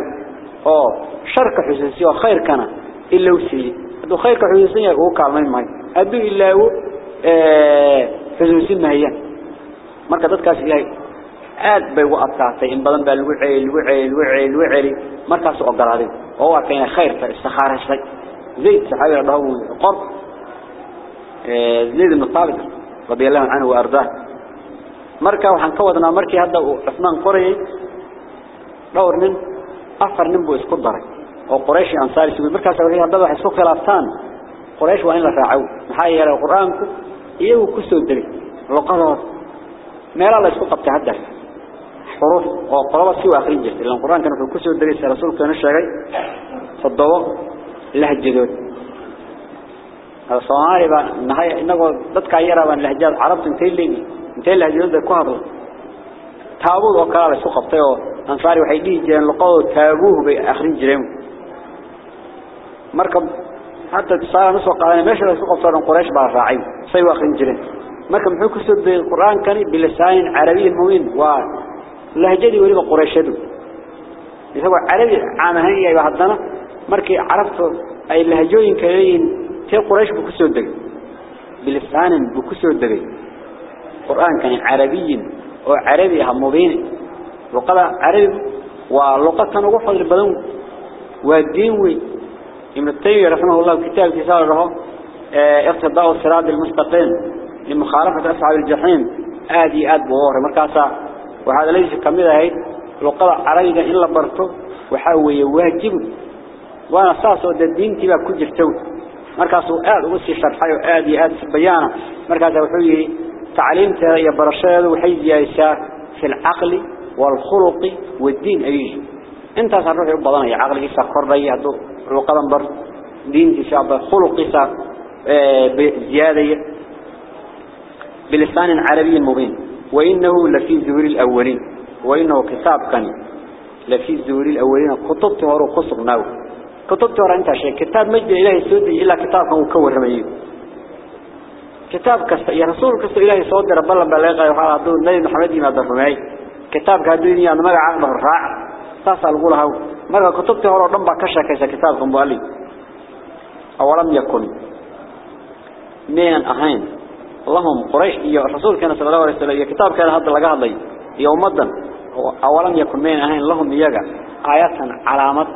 A: أوه شرك حسوسي وخير كان إلا وسي هدو خيرك حسوسيني ووقع الميني هدو إلا و حسوسين مهيان marka dadkaas ilaahay aad bay u adkaatay in badan baa lagu ceeyay lagu ceeyay lagu ceeyay lagu ceeyay markaas oo ogolaaday oo arkayna khayrta istikhaarashay zayd saxaabi dhaw qor ee zayd ibn thabit radiyallahu anhu wa arda marka waxaan ka wadnaa markii hadda uu Uthman qorayay dhowr nin afar nin buu isku daray oo Quraysh ansaari suuq markaas waxay hadda wax isku khilaaftaan Quraysh waa in la raaco maxaa yeelay quraanku iyagu ku soo diray luqadooda meela la isku qabtay hadda xuruf oo qolaba si akhrin jirtay lan quraankan wuxuu ku soo diray rasuulkeena sheegay toddoba lahjadood hada Soomaali ba nahay inagoo dadka yara baan lahjad carabta intay leeyihiin intay lahjadood ku hadlo taabud oo kala la isku qabtay oo ansaari waxay dhigi jireen luqadooda taabuhu bay akhrin jireen marka hatta saara soo qaadanay meesha la isku qabtay quraysh baa raacay say akhrin jireen marka muxuu ku soo deeyay quraankani bilisaan arabiy muwin waa lahjadi waliba qurayshadu isagoo arabi caamahan yahay hadana markii carabtu ay lahjooyin kaleeyeen tii quraysh buu ku soo degay bilisaan buu ku soo degay quraankani arabiyin oo arabi ah muwin luqada arabi waa luqatan ugu fadli badan waa diin weyn ibn taymiyyah rahimahullah kitaabkiisa raho iqtidaa الصراط المستقيم لمخالفة أصحاب الجحيم. آدي آد بوار مركاسا وهذا ليس كمية هاي. لقضى عريقا إلا برتو وحاوي واجب. وأنا ساسو الدين تبا كجر توي مركاسو آد وسي شرحي آدي آد سبيانا. مركاسا وحوي تعليم يا برشاد وحيز يا في العقل والخلق والدين أيجي انت سنروح يبضانا يا عقل إسا قرري هدو. لقضى بر. دين إسا خلق إسا بزيادة. بلسان عربي مبين. وإنه لفي زهور الأولين. وإنه كتاب كان. لفي زهور الأولين. كتبت ورو قصر ناو. كتبت ورو انت شيء. كتاب مجد إلهي سودي إلا كتاب مكور رميه كتاب كست يا رسول كست إلهي سودي رب الله بلاغة يحال عبدو النبي محمد ما درمي كتاب كادوني أنا مقع عقبه الراع تاسع القولها مرة كتبت ورو رمبا كشا كيسا كتاب كان بوالي أولم يكن. مين أهين. اللهم قريش. يا رسول كان صلى الله عليه وسلم. كتاب كان هذا لقاه الله يوم مدن أولا يكون مين أهين. اللهم يجا آيات علامات.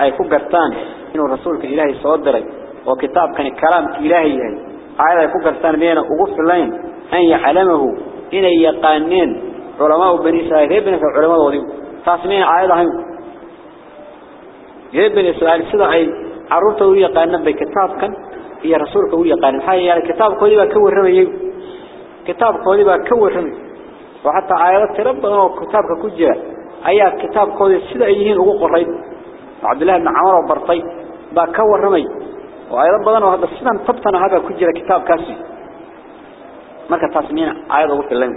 A: أي كوكرتان إنه رسولك إلهي صدري وكتاب كان كلام إلهي آيات كوكرتان مين وقف اللين أن يعلمه. إن يقانين. علماء بني إسرائيل. ابن علماء وديو تاسمين آيات هم بني إسرائيل؟ سيدا أي عرورته ويقانن بكتاب كان هي رسولك ويقانن حي يعني كتاب كودي بقى كور رمي. كتاب كودي بقى كور رمي. وحتى آيات تربى كتابك كجا أي كتاب سيدا أيهين ugu qoray عبد الله بن عمر وبرطي. با كور رمي. وآيات بدن وهذا سنن طبتنا هذا كجرا كتاب كاسي. ما تاسمين آيات وقت اللهم.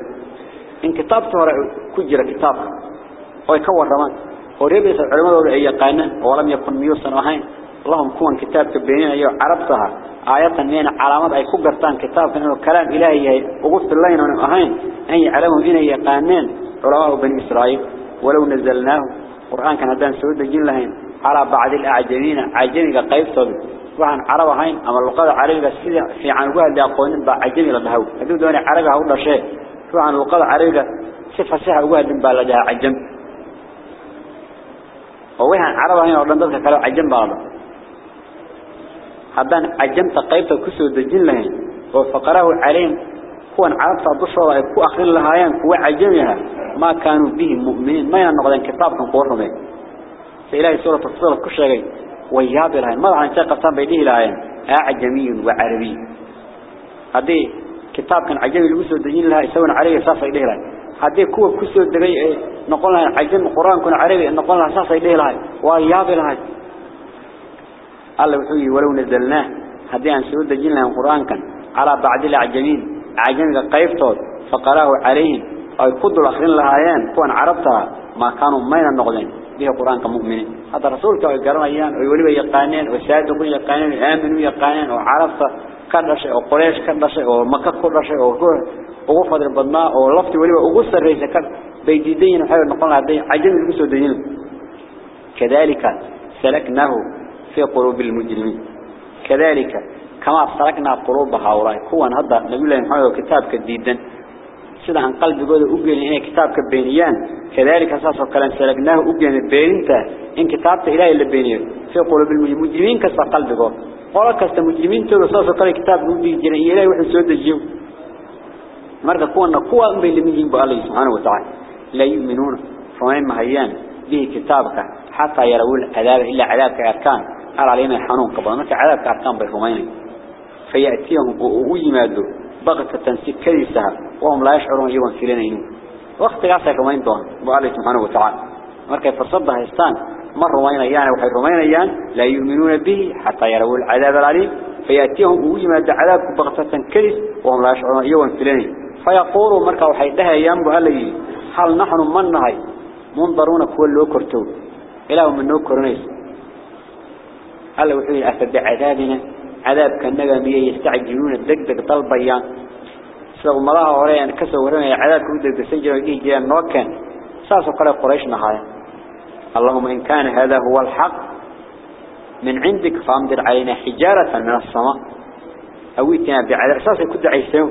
A: إن كتاب ترى كجرا كتاب. ويكوّر رمان. وريبس العلماء والعيّة قائنا ولم يكن ميوسن وهين اللهم كون كتاب تبينينا أيو عربتها. آياتا النين علامات أي كبرتان كتاب إنه كلام إلهي وقت اللهم وهين أي علامه إنا يقانين علماء بن إسرائيل. ولو نزلناه. قرآن كان هدان سعود الجن لهين. على بعض الأعجمين. عجمين قيب صبت waxaan carab ahayn ama luqada carabiga sida fiican ugu hadlay aqoonin baa ajami la dhahaw haduu doonay carabiga u dhashay waxaan luqada carabiga si fasaha ugu hadlin baa la dhahaa ajam oo waxaan carab ahayn oo dhan dadka kale ajam baa la haddaan ajamta qaybta ku soo dejin lahayn oo faqarahu calayhim kuwan carabta dushooda ay ku akhrin lahaayeen kuwa ajamiha ma kaanuu bihi mu'miniin mayna noqdeen kitaabkan rumeen si ilaahay suurata sura ku sheegay وياب لهين ما عن شيء قصان بيديه لهين أعجمي وعربي. هذه كتاب كان عجمي لوسو دين لها يسوون عليه أساس إليه لهين هذه كوة كسو دقي نقول لها عجم القرآن كن عربي نقول لها أساس إليه لهين وياب لهين الله يحيي ولو نزلناه. هذه عن سعود دين لها القرآن كان. على بعد العجمين عجمي قيفته فقرأه عليهم أو يقضوا الأخرين لهايان كون عربتها ما كانوا مين النقدين. به القرآن كمؤمنين. هذا رسولك ويقرأيان ويولي يقانين وسادوا يقانين وآمنوا يقانين وعرفت كذا شيء وقريش كذا شيء ومكة كذا شيء وغفر البضناء ولفت ولي وغسر الرئيس كان بيديدين وحيو نقول هذين عجل المسو دين كذلك سلكناه في قلوب المجرمين. كذلك كما سلكنا قلوب هؤلاء. كوان هذا نبي الله محمد كتاب كديدا sida aan qalbigooda u gelin inay kitaabka beeniyaan kadalika saasoo kale salagnahu u gelin beeninta in kitaabta ilaahay la beeniyo fi qulubil mujrimiin kasta qalbigooda qolo kasta mujrimiintooda saasoo kale kitaabka u dhigi jiray ilaahay wuxuu soo dejiyo marka kuwana kuwa un bay lamid yihiin bu allah subhanahu wa ta'ala la yu'minuuna rumayn mahayaan bihi kitaabka xataa yarawul cadaaba ilaa cadaabka arkaan alaalima xanuunka badan marka cadaabka arkaan بغتة سكريسها وهم لا يشعرون يوم فيلين وقت قاسك رمين دون بقال سبحانه وتعالى. مركا فرصدها يستان مر رمين أيان وحي رمين أيان؟ لا يؤمنون به حتى يروا العذاب العليم فيأتيهم ويمد عذاب بغتة كريس وهم لا يشعرون يوم فيلين فيقولوا مركا وحيدها أيام بقال هل نحن من نهي؟ منظرون كل وكرتون إله من نوكرنيس قال وحي أفد عذابنا. عذاب كان نجمية يستعجلون الدقدق طلبيان سو ملاها وريا أن كسر ورنا عذاب كود السجن ويجي جيان نوكان. ساس قال قريش نهاية. اللهم إن كان هذا هو الحق من عندك فامدر علينا حجارة من السماء. أويتنا بعذاب. أساس كود عيسو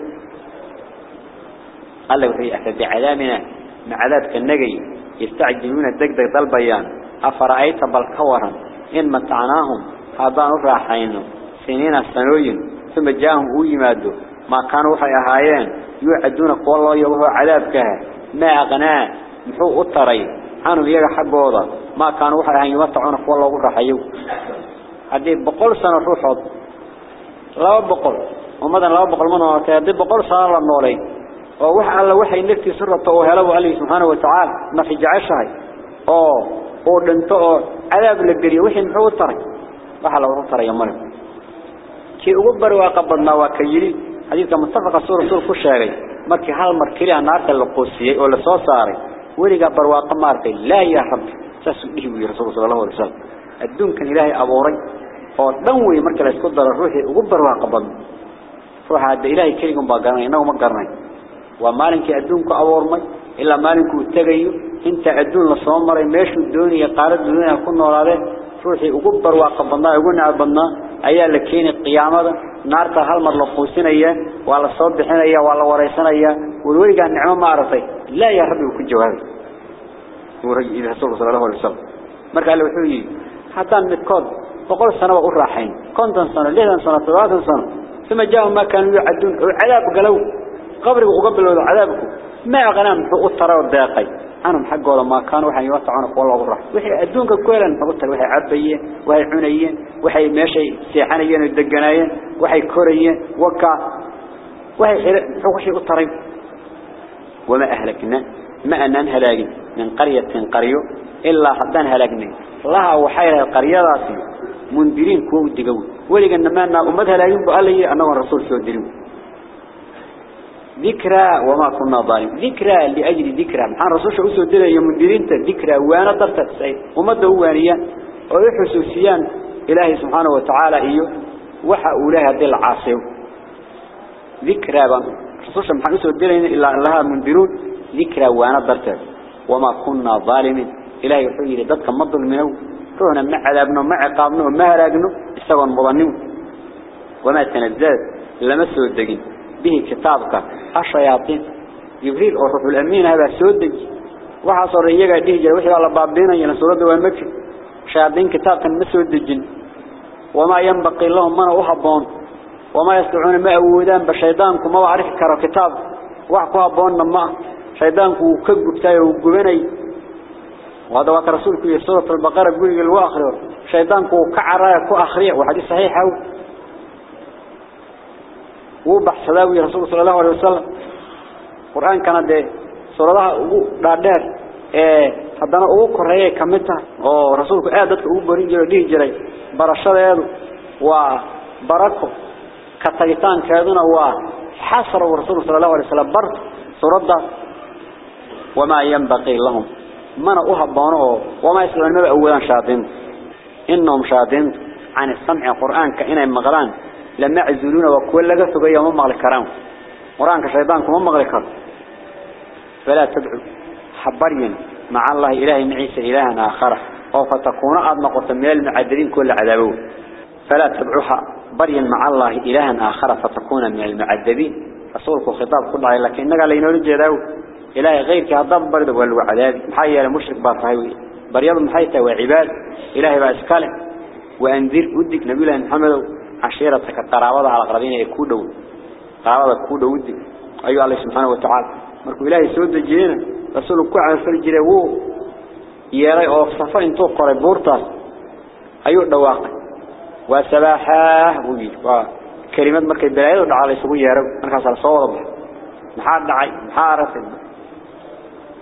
A: قال له هي مع عذاب كالنجي يستعجلون الدقدق طلبيان أفرأيت بالكورا إن متعناهم. هذا الراحين سنين السنوين ثم جاءهم هو يمادوا ما كانوا وحي أهايين يوعدون قول الله يوهو عذابك ما أغناه محو أطري. عنهم يجا حقوضا ما كانوا وحي أهايين يمتعون قول الله ورحيو هذه بقول سنة روحض لا بقول. وماذا لا بقول؟ منه هذه بقول سنة الله النوري ووحي الله وحي نكتي سرة وهلو عليه سبحانه وتعالى. ما في جعشها أوه أو دنتو عذاب لقري. وحي محو أطري. وحي الله أطري يمرم كي أقبر وأقبضنا وكيري حديثك متفق سورة سورة كشاري مركي هل مركي نارك اللقوسية ولا صوصاري ولي قبر وأقمارتي لا يا رب تسبيه رسول صلى الله عليه وسلم الدون كان إلهي أبوري ودنوي مركي لسكدر الروحي أقبر وأقبضنا روح هذا إلهي كريكم باقرنا إنه مقرنا ومالك أدونك أبورمي إلا مالك التغيو انت أدون لصومري ماشو الدوني قارد الدوني كنا وراده روحي أقبر وأقبضنا يقولنا أبضنا أيها لكين القيامة نارتا هل مرلقوسينيا ولا صبحينيا ولا وريسينيا والولي قال نعمة ما عرفي لا يا ربي وكل جواب ورجل إذا صلى الله عليه وسلم مركا له وحوي حتى متكود فقول السنة وقول راحين كنتن سنة ليهن سنة ثلاثة سنة ثم جاءوا ما كانوا يعدون عذاب قالوا قبرك وقبلوا عذابكم ما غنام حقوق ترى والداقي أنا حق ولا ما كانوا وحي يوسعون قول الله الرحمة وحي أدونك كولا فقلت وحي عبيين وحي حنيين وحي ماشي سيحانيين والدقنايين وحي كوريين وكا وحي حقوق الطريق وما أهلكنا ما أنن هلاقين. من قرية قرية إلا حدان هلاقنا لها وحيرها القرية راسي منذرين كو دقوي ولقى إنما أن أمتها لا ينبع لي أنه الرسول سوى ذكرى وما كنا ظالم ذكرى لأجل ذكرى. محان رسول شو سوى الدليل منذرين ذكرى وأنا ضرطت سعيد. ومده وانيا ويحسوسيان إلهي سبحانه وتعالى إيو وحا أولها دل عاصيو. ذكرى رسول شو محان الدليل إلا لها منذرون. ذكرى وأنا ضرطت وما كنا ظالمين. إلهي وحي لددك مضل منه روحنا مع عذابنا ومع عقابنا وما هلاقنا استوى مضنين وما تنزلت لما سودقين. به كتابك. الشياطين جبريل وروح الأمين هذا سودق وحصر إيجا ديجا وحي الله بابينا ينسورد والمكي شياطين كتابك مسودقين وما ينبقي لهم من أحبون وما يستطيعون ما أودان. بشيطانكم ما أعرف كرا كتاب. وحكوا أبون ما. شيطانكم كقب تايو وقبني وهذا وقت رسولك في سورة البقرة يقول الواخر شيطانك كعرايا كأخريع وحديث صحيح وبحث سلاوي رسول صلى الله عليه وسلم القرآن كان ده سورة الله دار ee hadana ugu koreeyay kamita oo rasuulku aad dadka ugu borin jiray dhigi jiray barashadeedu waa barako ka tagitaankeeduna waa xasra rasuulku sallallahu alayhi wasallam bart suurada wama yanbaqi lahum mana uhaboono wama islaan ma awoodan shaadin innahum shaadin عن السمع القرآن كإنه مغلان لما عزلون وكل لغا سبيا ما مغلق كرام. قرآن كشيطان كما مغلق كرام. فلا تدعوا حبريا مع الله إله معيسى إلها آخر. أو فتكون أضنا قتميل المعدلين كل عذابه. فلا تدعوها بريا مع الله إلها آخر فتكون من المعذبين. رسولك خطاب كل الله لكن إنك لينور الجداو إلهي غيرك هضب برد والعذاب محيا لمشرك باطهوي بريض محيطة وعباد إلهي بأسكاله. وأنذر ودك الله محمد. عشيرتك القرابة على قرابين يكودوا قرابة كودوا ودك أيها الله سبحانه وتعالى. مركو إلهي سود الجينة. رسولك كعب فرجره وو يرى أو صفا انتو قرب بورتاس أيها دواقع وسباحاه وجي وكلمات مركي بلايد ودعا ليسوه يارو مركز على صواب محار دعي محار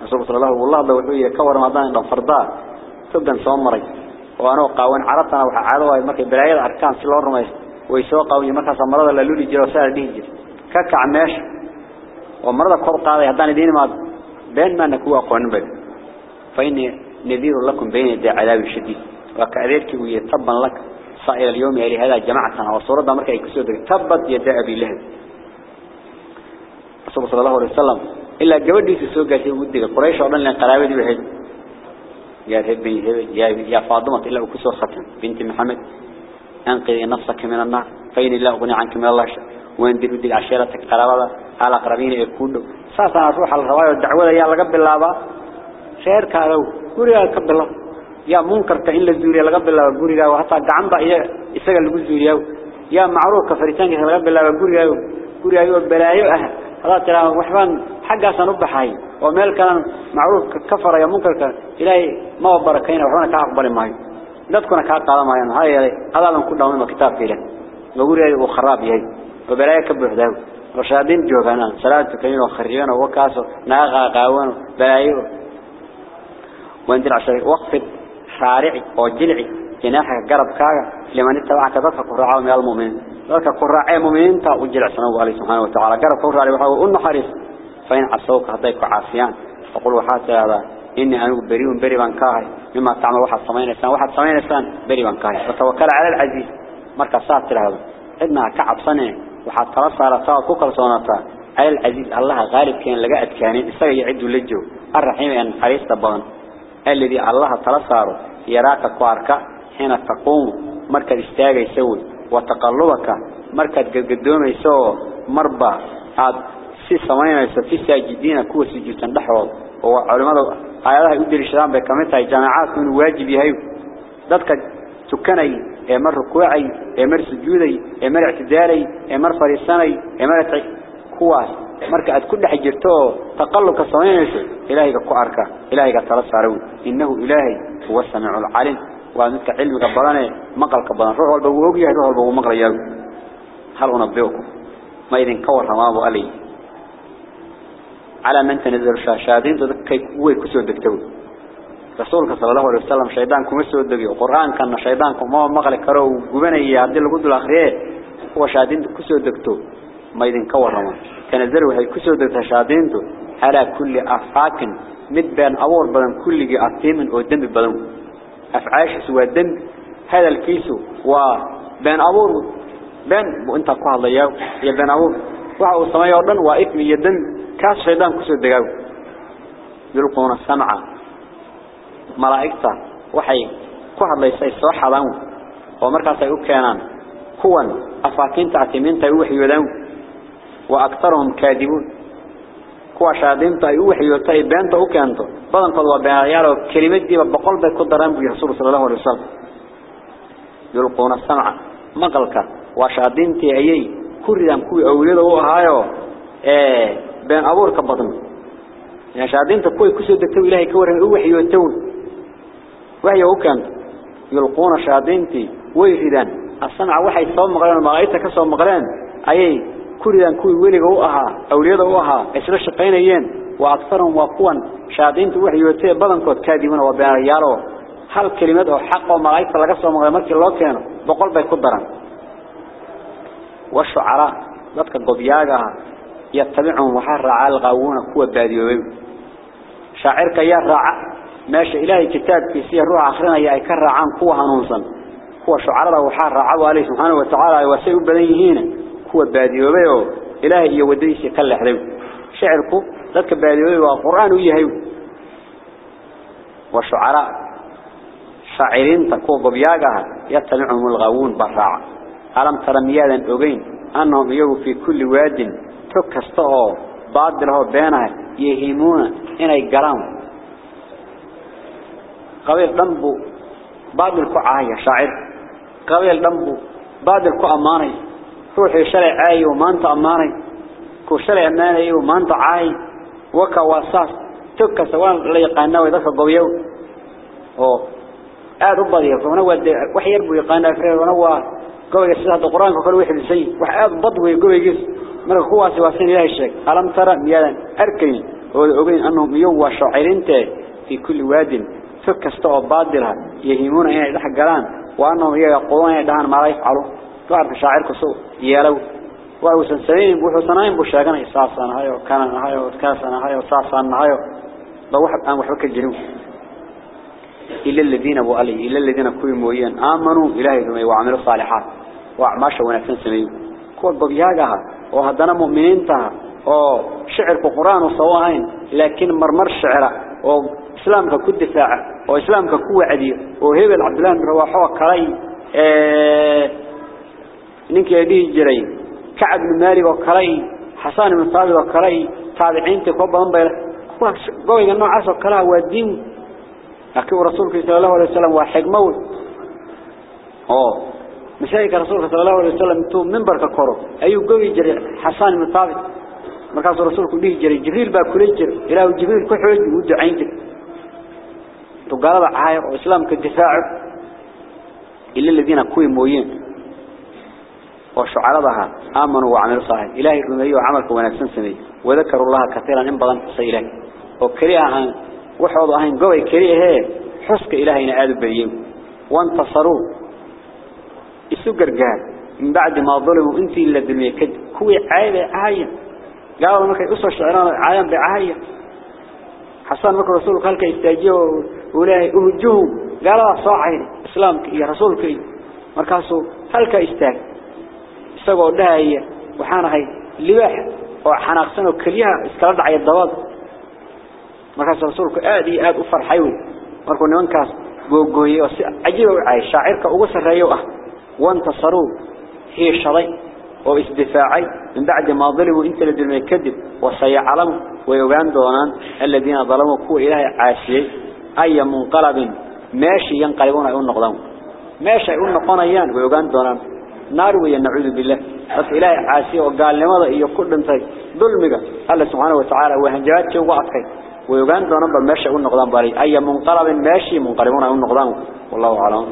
A: رسول صلى الله والله وحوية كور رمضان إنه فرضاء تبقى صومري وأنا قاوين عرضنا وحعادوا مركي بلايد أركان سلور رميس. ويسوى قاوين مركز مرضى للولي جيرو سار ديجي كاك عماش ومرضى كور قاضي هدان دين ما بين ما نكوى قوان بل فإني نذير لكم بين يدي عذاب الشديد وكأذيرك ويتبا لك صائر اليوم يلي هذا جماعة وصورة مركا يكسود تبت يدي أبي لهب رسول صلى الله عليه وسلم إلا جودي في السوق قال ودي قريش أولا لأن قرابتي بحج يا هبي يا يا فاطمة إلا وكسور ختم بنت محمد أنقذي نفسك من النار فإن الله أغني عنك من الله شيء وأندر ودي عشيرتك قرابة على قرابين يكونوا ساسا أروح على الرواية والدعوة يا لقب الله خير كارو قولي لقب الله. يا منكر كإن للزوريا لقب الله قولي له وحتى دعم بقى يسجل للزوريا يا معروف كفريتان لقب الله قولي له قولي له بلايو أهل هذا ترى وحبان حقا سنبحي ومال كان معروف كفر يا منكر كان إلهي ما وبركين وحنا كأقبل معي dadkuna ka qaadamaayaan. Ha yeelay hadalan ku dhaaway kitaabka ilaa gowriye uu kharaab yahay وبلايا كبحداو رشادين جوغانا صلاة كينو خريبان وكاسو ناغا قاوان بلايو واندر عشري وقف شارعي أو جلعي جناحك قرب كاغا لمن اتبعك ذاتك قرعاو من المؤمنين ذاتك قرعاي المؤمنين تا وجلع سنوه عليه سبحانه وتعالى قرب قرعاي وحاو انه حريص فإن عصوك هديك عافيان فقل وحاتي هذا إني أنا بريء بري من كاهي. مما تعمل واحد سمين إنسان واحد سمين إنسان بري من كاهي. وتوكل على العزيز. مركز ساتر هذا إنها كعب سنة وحد ترى صارتا كوكل صونتا على العزيز الله غالب كان لقى أتكاني استوى يعد لجو. الرحيم أن حريص تبان. الذي الله ترى صاره يراك كوارك حين تقوم. مركز استاجي يسوي. وتقلبك. مركز قدوم يسوه مربع. عاد سي سمينيسو في ساجدين كو سجودان دحوod oo culimada ayadaha u dirishadaan bay kamid tahay jaamacaadku inuu waajib yahay dadka tukanay ee mar rukuucay ee mar sujuuday ee mar i'tidaalay ee mar fariisanay ee mar kuwaas marka aad ku dhex jirto taqallubka sameynayso ilaahiga ku arka ilaahiga tala saaro innahu ilaahi huwa samiicul alim waa midka cilmiga badan maqalka badan ruux walba uu og yahay ruux walba uu maqlayaa hal unabbiukum ma idin ka warramaabo alay على من تنزل شاهدين ذكي كوي كسر دكتور. رسولك صلى الله عليه وسلم شيطان كمسر دكتور. القرآن كان شيطان كم ما مغل كرو جبنا يعبد الجود الأخير هو شاهدين كسر دكتور. ما يدين كور رمان تنزل وهي كسر دكتور شاهدين على كل أفاق مد بين أول بدن كل جي أثيم وقدم بدن أفعاش سوى دم. هذا الكيسو وبين أول بين وانت قاعد يا يا بين وعو السماء يا وإثم يدن كاس شيطان كسو دغاو يلقون السمع ملائكته waxay ku hadlaysay soo xadaan oo markaas ay u keenaan kuwan afaakinta atiminta ay u waxyoodaan wa aktharuhum kaadibun kuwa shaadinta ay u waxyootay beenta u keento badankood waa beenayaal oo kelimadiiba boqol bay ku daraan buu rasuul sallallahu alayhi wasallam yulquna sam'a بين أبور كبضن يعني شادين تقوي كسو دكتو إلهي كورهم أوحي وتون وهي وكان يلقون شادينتي ويردان الصنع وحي صوم مغلان مغايتا كسو مغلان. أي كوردان كوي ويلي أها أولياء أها إسلا شقين أيين وأكثرهم وقوان شادينتي وحي وتين بدن كود كادبون وبين ريالو هل كلمات حق ومغايتا لقصوا مغلان؟ مركي الله كانوا بقول بي كدران والشعراء ذاتك الضبياغها يتبعهم وحر رعا الغاوون كوا باديوين شاعرك رعا ماشي إلهي كتاب في سيه روح آخرين يا إكر عن كوا هنوصا كوا شعراء وحر رعا عليه سبحانه وتعالى وسيء بديهين كوا باديوين إلهي يوديس يكل حلو شعركو ذلك باديوين وقرآن ويهيو. والشعراء شاعرين تكوا ضبياغها يتبعهم الغاوون برعا ألم ترى ميادا أغين أنهم يجوا في كل واد kasta oo baadil oo beenahay yehimuuna inay galaan qabiil dhanbu baadil ku caaya shaacir qabiil dhanbu baadil ku amaanay ruuxii shalay caayay oo maanta amaanay ku shalay amaanay oo maanta caayay waka wasaas tog kasta waan la yaqaanaa way dadka gobiyow oo aad قوي جس هذا القرآن كل واحد يسوي وحاجة بضوي قوي جس مرق قوس واسين لا يشك ألم ترى ميلان أركين وأقول أنهم يو شاعرينته في كل واد فك استوى بادلها يهيمون هنا إذا حجران وأنهم يقولون إذا هن مريح علو تعرف شاعر كسو يلو. وهو سنين بوح سنين بوش كان إحساس أنا هاي وكان أنا هاي وكاس أنا هاي وإحساس أنا هاي بوحد أنا بوحك الجنون إلا الذين أبو علي إلا الذين كوي مويا آمنوا إلهي ثم صالحات ba wax aan waxba ka jirin illa alladina wa ali illa alladina kuwi mooyeen aamanu ilaahay rumay wa amilu salihat wa acmaasha wanaagsan sameeyay kuwa babyagaha oo haddana mu'miniinta oo shicirku quraan oo sawahayn laakiin marmar shicira oo islaamka ku difaaca oo islaamka ku wacdiyo oo hebel abdullah bin rawaxo kalay ee ninkii dhigi مسائك رسولك صلى الله عليه وسلم تو منبر ككرو أيو قوي جري حسان من طابت مركز رسولك ليه جري جبريل با كل جري إله جبريل كحوج ودعين جري تقال عاية وإسلام كالدفاع إلا الذين كوي موين. وشعرضها آمنوا وعملوا صالح إلهي رمي وعملك ونكسن سمي. وذكروا الله كثيرا إن بضن سيلك وكريها وحوض أهين قوي كريه حسك إلهينا آدب بيهم. وانتصروا. Isu gargaar. Min bacdi ma dalimu intii la dilmiyay kadib kuwii caayay caaya gaalada markay u soo shaciraan caayan bay caaya xasan markuu rasuulku halka istaajiyo uu leeyahay uhujuhum gaalada soo caayay islaamka iyo rasuulka markaasuu halka istaag isagoo dhahaya waxaan ahay libaax oo xanaaqsan oo kaliyaha iskala dhacay dabad markaas rasuulku aad iyo aad u farxay markuu nimankaas googooyay oo si cajiib u caayay shaacirka ugu sareeyo ah وانتصروا. إيه شري وإسدفاعي من بعد ما ظلموا انت لدلم يكذب وسيعلم ويغان دونان الذين ظلموا. كو إله عاسيي أي منقلب. ماشي ينقلبون أيون نقضان ماشي أيون نقضان ويغان دونان. نار وينعوذ بالله. بس إله عاسيي وقال لماذا إيه كل انتهي ظلمك؟ الله سبحانه وتعالى وهنجات وعطكي ويغان دونان بماشي أيون نقضان باري أي منقلب ماشي منقلبون أيون نقضان والله أعلم.